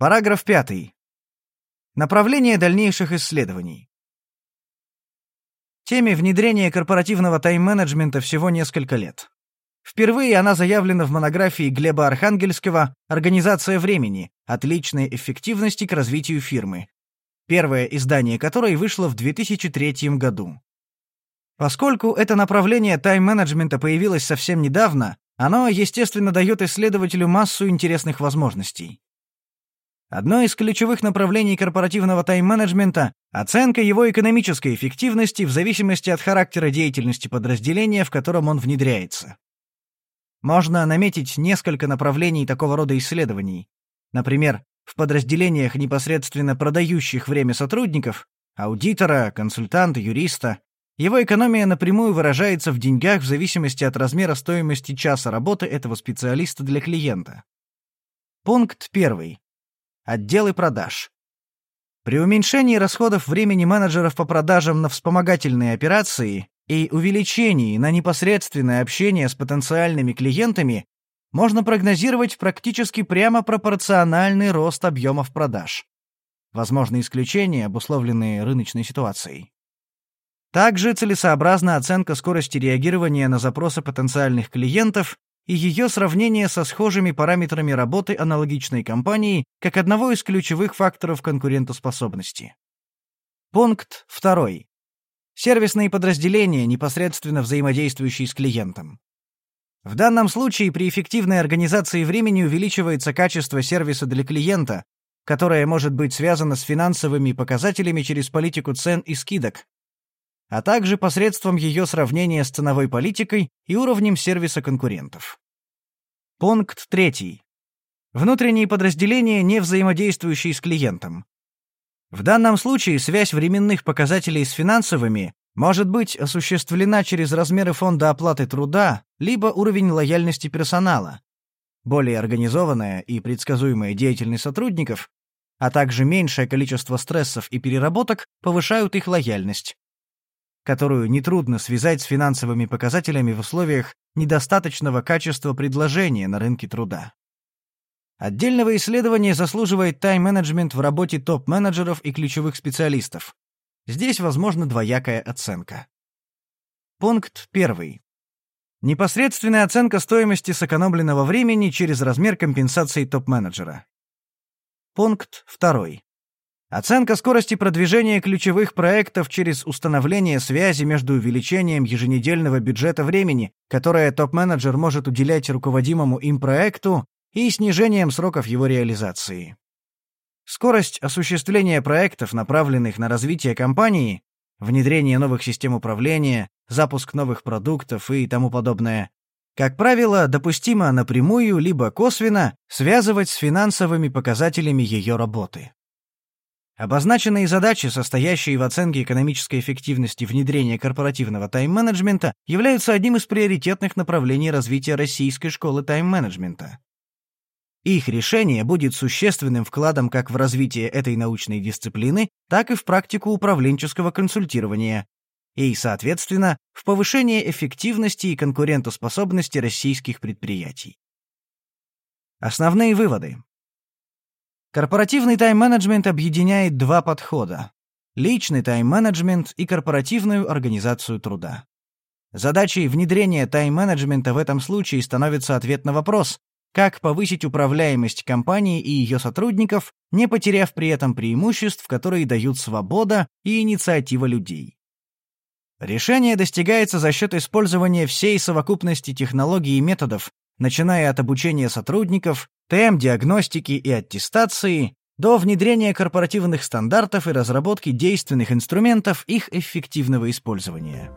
Параграф 5. Направление дальнейших исследований. Теме внедрения корпоративного тайм-менеджмента всего несколько лет. Впервые она заявлена в монографии Глеба Архангельского «Организация времени. От личной эффективности к развитию фирмы», первое издание которой вышло в 2003 году. Поскольку это направление тайм-менеджмента появилось совсем недавно, оно, естественно, дает исследователю массу интересных возможностей. Одно из ключевых направлений корпоративного тайм-менеджмента — оценка его экономической эффективности в зависимости от характера деятельности подразделения, в котором он внедряется. Можно наметить несколько направлений такого рода исследований. Например, в подразделениях, непосредственно продающих время сотрудников, аудитора, консультанта, юриста, его экономия напрямую выражается в деньгах в зависимости от размера стоимости часа работы этого специалиста для клиента. Пункт 1. Отделы продаж. При уменьшении расходов времени менеджеров по продажам на вспомогательные операции и увеличении на непосредственное общение с потенциальными клиентами можно прогнозировать практически прямо пропорциональный рост объемов продаж. Возможны исключения, обусловленные рыночной ситуацией. Также целесообразна оценка скорости реагирования на запросы потенциальных клиентов и ее сравнение со схожими параметрами работы аналогичной компании как одного из ключевых факторов конкурентоспособности. Пункт 2. Сервисные подразделения, непосредственно взаимодействующие с клиентом. В данном случае при эффективной организации времени увеличивается качество сервиса для клиента, которое может быть связано с финансовыми показателями через политику цен и скидок, а также посредством ее сравнения с ценовой политикой и уровнем сервиса конкурентов. Пункт 3. Внутренние подразделения, не взаимодействующие с клиентом. В данном случае связь временных показателей с финансовыми может быть осуществлена через размеры фонда оплаты труда либо уровень лояльности персонала. Более организованная и предсказуемая деятельность сотрудников, а также меньшее количество стрессов и переработок повышают их лояльность, которую нетрудно связать с финансовыми показателями в условиях недостаточного качества предложения на рынке труда. Отдельного исследования заслуживает тайм-менеджмент в работе топ-менеджеров и ключевых специалистов. Здесь возможна двоякая оценка. Пункт 1. Непосредственная оценка стоимости сэкономленного времени через размер компенсации топ-менеджера. Пункт 2. Оценка скорости продвижения ключевых проектов через установление связи между увеличением еженедельного бюджета времени, которое топ-менеджер может уделять руководимому им проекту, и снижением сроков его реализации. Скорость осуществления проектов, направленных на развитие компании, внедрение новых систем управления, запуск новых продуктов и тому подобное, как правило, допустимо напрямую либо косвенно связывать с финансовыми показателями ее работы. Обозначенные задачи, состоящие в оценке экономической эффективности внедрения корпоративного тайм-менеджмента, являются одним из приоритетных направлений развития российской школы тайм-менеджмента. Их решение будет существенным вкладом как в развитие этой научной дисциплины, так и в практику управленческого консультирования, и, соответственно, в повышение эффективности и конкурентоспособности российских предприятий. Основные выводы. Корпоративный тайм-менеджмент объединяет два подхода – личный тайм-менеджмент и корпоративную организацию труда. Задачей внедрения тайм-менеджмента в этом случае становится ответ на вопрос, как повысить управляемость компании и ее сотрудников, не потеряв при этом преимуществ, которые дают свобода и инициатива людей. Решение достигается за счет использования всей совокупности технологий и методов, начиная от обучения сотрудников, ТМ диагностики и аттестации, до внедрения корпоративных стандартов и разработки действенных инструментов их эффективного использования.